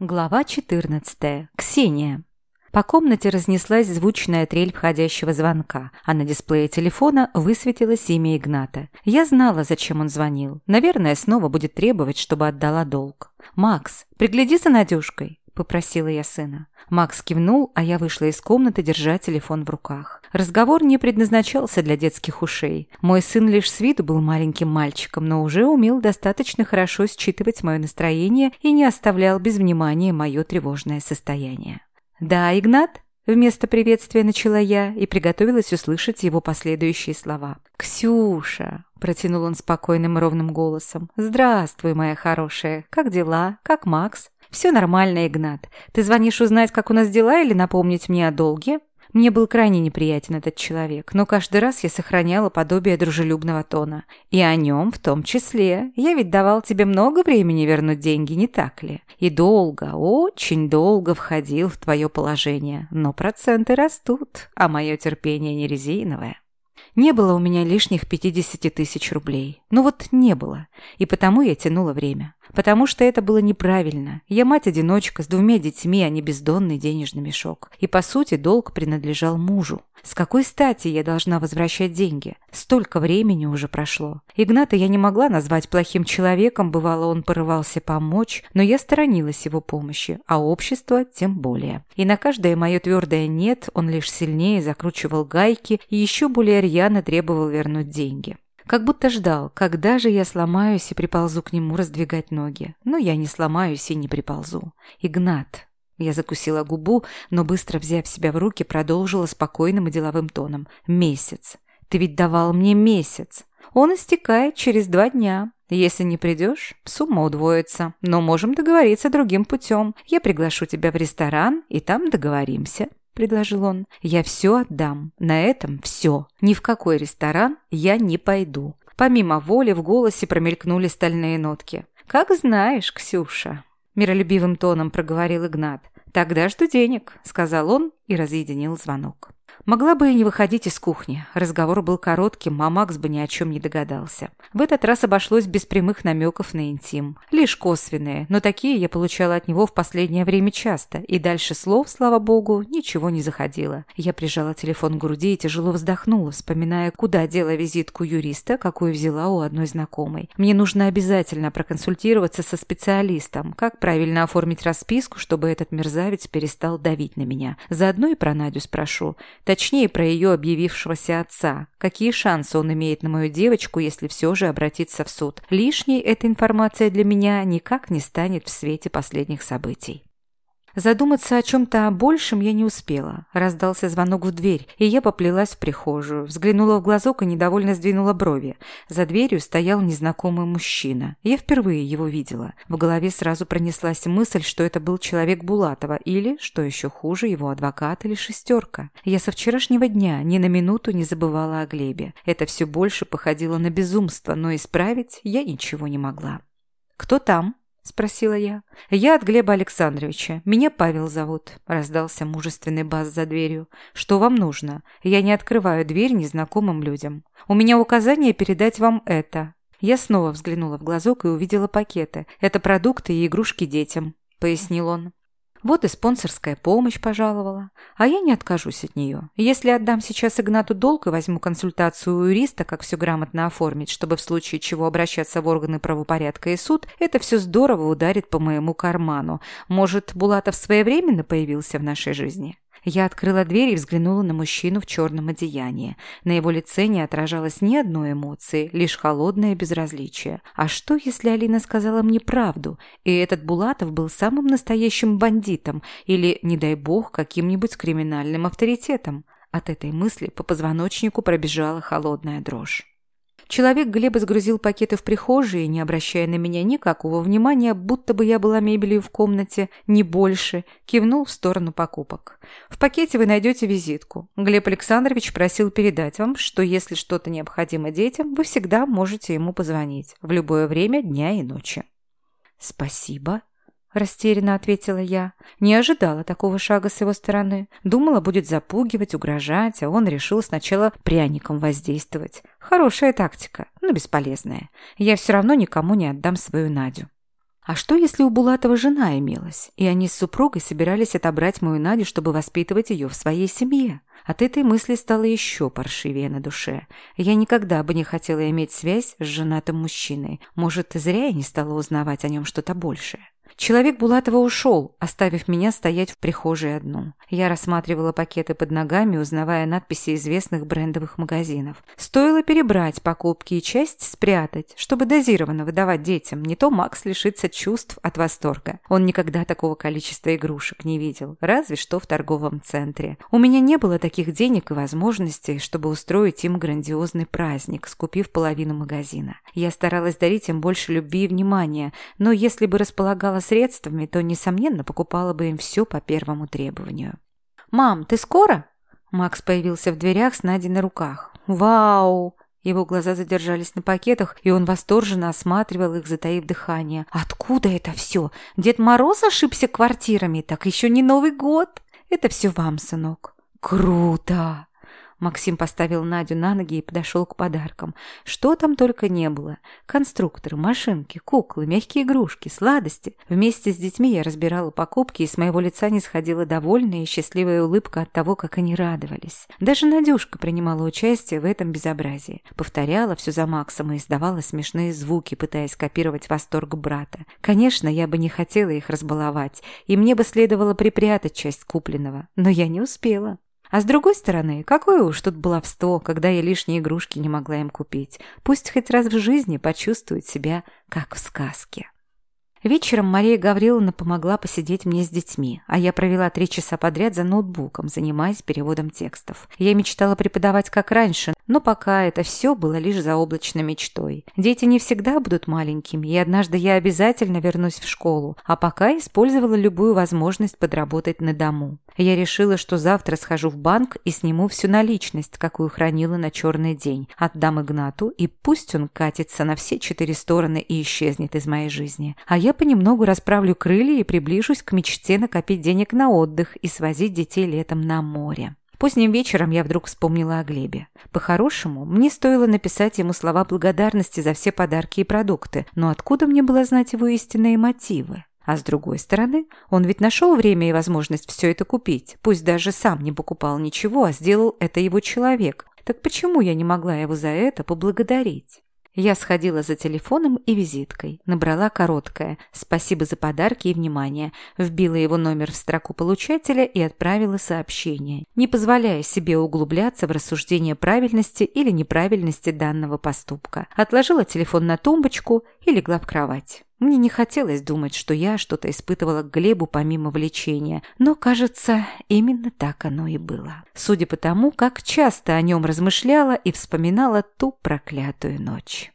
Глава 14. Ксения. По комнате разнеслась звучная трель входящего звонка, а на дисплее телефона высветилось имя Игната. Я знала, зачем он звонил. Наверное, снова будет требовать, чтобы отдала долг. «Макс, пригляди за Надюшкой», – попросила я сына. Макс кивнул, а я вышла из комнаты, держа телефон в руках. Разговор не предназначался для детских ушей. Мой сын лишь с виду был маленьким мальчиком, но уже умел достаточно хорошо считывать мое настроение и не оставлял без внимания мое тревожное состояние. «Да, Игнат?» Вместо приветствия начала я и приготовилась услышать его последующие слова. «Ксюша!» – протянул он спокойным ровным голосом. «Здравствуй, моя хорошая. Как дела? Как Макс?» «Все нормально, Игнат. Ты звонишь узнать, как у нас дела, или напомнить мне о долге?» Мне был крайне неприятен этот человек, но каждый раз я сохраняла подобие дружелюбного тона. И о нем в том числе. Я ведь давал тебе много времени вернуть деньги, не так ли? И долго, очень долго входил в твое положение. Но проценты растут, а мое терпение не резиновое. Не было у меня лишних 50 тысяч рублей. Ну вот не было. И потому я тянула время. Потому что это было неправильно. Я мать-одиночка с двумя детьми, а не бездонный денежный мешок. И, по сути, долг принадлежал мужу. С какой стати я должна возвращать деньги? Столько времени уже прошло. Игната я не могла назвать плохим человеком, бывало, он порывался помочь, но я сторонилась его помощи, а общество тем более. И на каждое мое твердое «нет» он лишь сильнее закручивал гайки и еще более рьяно требовал вернуть деньги. Как будто ждал, когда же я сломаюсь и приползу к нему раздвигать ноги. Но я не сломаюсь и не приползу. Игнат. Я закусила губу, но быстро взяв себя в руки, продолжила спокойным и деловым тоном. «Месяц. Ты ведь давал мне месяц. Он истекает через два дня. Если не придешь, сумма удвоится. Но можем договориться другим путем. Я приглашу тебя в ресторан, и там договоримся» предложил он. «Я все отдам. На этом все. Ни в какой ресторан я не пойду». Помимо воли в голосе промелькнули стальные нотки. «Как знаешь, Ксюша», – миролюбивым тоном проговорил Игнат. «Тогда жду денег», – сказал он и разъединил звонок. Могла бы и не выходить из кухни. Разговор был коротким, а Макс бы ни о чем не догадался. В этот раз обошлось без прямых намеков на интим. Лишь косвенные, но такие я получала от него в последнее время часто, и дальше слов, слава богу, ничего не заходило. Я прижала телефон к груди и тяжело вздохнула, вспоминая, куда дела визитку юриста, какую взяла у одной знакомой. Мне нужно обязательно проконсультироваться со специалистом, как правильно оформить расписку, чтобы этот мерзавец перестал давить на меня. Заодно и про Надю спрошу. Точнее, про ее объявившегося отца. Какие шансы он имеет на мою девочку, если все же обратиться в суд? Лишней эта информация для меня никак не станет в свете последних событий. Задуматься о чем-то большем я не успела. Раздался звонок в дверь, и я поплелась в прихожую, взглянула в глазок и недовольно сдвинула брови. За дверью стоял незнакомый мужчина. Я впервые его видела. В голове сразу пронеслась мысль, что это был человек Булатова или, что еще хуже, его адвокат или шестерка. Я со вчерашнего дня ни на минуту не забывала о Глебе. Это все больше походило на безумство, но исправить я ничего не могла. «Кто там?» Спросила я. «Я от Глеба Александровича. Меня Павел зовут», – раздался мужественный бас за дверью. «Что вам нужно? Я не открываю дверь незнакомым людям. У меня указание передать вам это». Я снова взглянула в глазок и увидела пакеты. «Это продукты и игрушки детям», – пояснил он. Вот и спонсорская помощь пожаловала. А я не откажусь от нее. Если отдам сейчас Игнату долг и возьму консультацию у юриста, как все грамотно оформить, чтобы в случае чего обращаться в органы правопорядка и суд, это все здорово ударит по моему карману. Может, Булатов своевременно появился в нашей жизни? Я открыла дверь и взглянула на мужчину в черном одеянии. На его лице не отражалось ни одной эмоции, лишь холодное безразличие. А что, если Алина сказала мне правду, и этот Булатов был самым настоящим бандитом или, не дай бог, каким-нибудь криминальным авторитетом? От этой мысли по позвоночнику пробежала холодная дрожь. Человек Глеба сгрузил пакеты в прихожей, не обращая на меня никакого внимания, будто бы я была мебелью в комнате, не больше, кивнул в сторону покупок. В пакете вы найдете визитку. Глеб Александрович просил передать вам, что если что-то необходимо детям, вы всегда можете ему позвонить в любое время дня и ночи. «Спасибо», растерянно ответила я. Не ожидала такого шага с его стороны. Думала, будет запугивать, угрожать, а он решил сначала пряником воздействовать. Хорошая тактика, но бесполезная. Я все равно никому не отдам свою Надю. А что, если у Булатова жена имелась, и они с супругой собирались отобрать мою Надю, чтобы воспитывать ее в своей семье? От этой мысли стало еще паршивее на душе. Я никогда бы не хотела иметь связь с женатым мужчиной. Может, зря я не стала узнавать о нем что-то большее. Человек Булатова ушел, оставив меня стоять в прихожей одну. Я рассматривала пакеты под ногами, узнавая надписи известных брендовых магазинов. Стоило перебрать покупки и часть спрятать, чтобы дозированно выдавать детям. Не то Макс лишится чувств от восторга. Он никогда такого количества игрушек не видел, разве что в торговом центре. У меня не было таких денег и возможностей, чтобы устроить им грандиозный праздник, скупив половину магазина. Я старалась дарить им больше любви и внимания, но если бы располагала средствами, то, несомненно, покупала бы им все по первому требованию. «Мам, ты скоро?» Макс появился в дверях с Надей на руках. «Вау!» Его глаза задержались на пакетах, и он восторженно осматривал их, затаив дыхание. «Откуда это все? Дед Мороз ошибся квартирами? Так еще не Новый год!» «Это все вам, сынок». «Круто!» Максим поставил Надю на ноги и подошел к подаркам. Что там только не было. Конструкторы, машинки, куклы, мягкие игрушки, сладости. Вместе с детьми я разбирала покупки, и с моего лица не сходила довольная и счастливая улыбка от того, как они радовались. Даже Надюшка принимала участие в этом безобразии. Повторяла все за Максом и издавала смешные звуки, пытаясь копировать восторг брата. Конечно, я бы не хотела их разбаловать, и мне бы следовало припрятать часть купленного, но я не успела. А с другой стороны, какое уж тут баловство, когда я лишние игрушки не могла им купить. Пусть хоть раз в жизни почувствуют себя, как в сказке. Вечером Мария Гавриловна помогла посидеть мне с детьми, а я провела три часа подряд за ноутбуком, занимаясь переводом текстов. Я мечтала преподавать как раньше, но пока это все было лишь заоблачной мечтой. Дети не всегда будут маленькими, и однажды я обязательно вернусь в школу, а пока использовала любую возможность подработать на дому. Я решила, что завтра схожу в банк и сниму всю наличность, какую хранила на черный день, отдам Игнату, и пусть он катится на все четыре стороны и исчезнет из моей жизни. А я понемногу расправлю крылья и приближусь к мечте накопить денег на отдых и свозить детей летом на море. Поздним вечером я вдруг вспомнила о Глебе. По-хорошему, мне стоило написать ему слова благодарности за все подарки и продукты, но откуда мне было знать его истинные мотивы? А с другой стороны, он ведь нашел время и возможность все это купить, пусть даже сам не покупал ничего, а сделал это его человек. Так почему я не могла его за это поблагодарить? Я сходила за телефоном и визиткой, набрала короткое «Спасибо за подарки и внимание», вбила его номер в строку получателя и отправила сообщение, не позволяя себе углубляться в рассуждение правильности или неправильности данного поступка. Отложила телефон на тумбочку и легла в кровать. Мне не хотелось думать, что я что-то испытывала к Глебу помимо влечения, но, кажется, именно так оно и было. Судя по тому, как часто о нем размышляла и вспоминала ту проклятую ночь.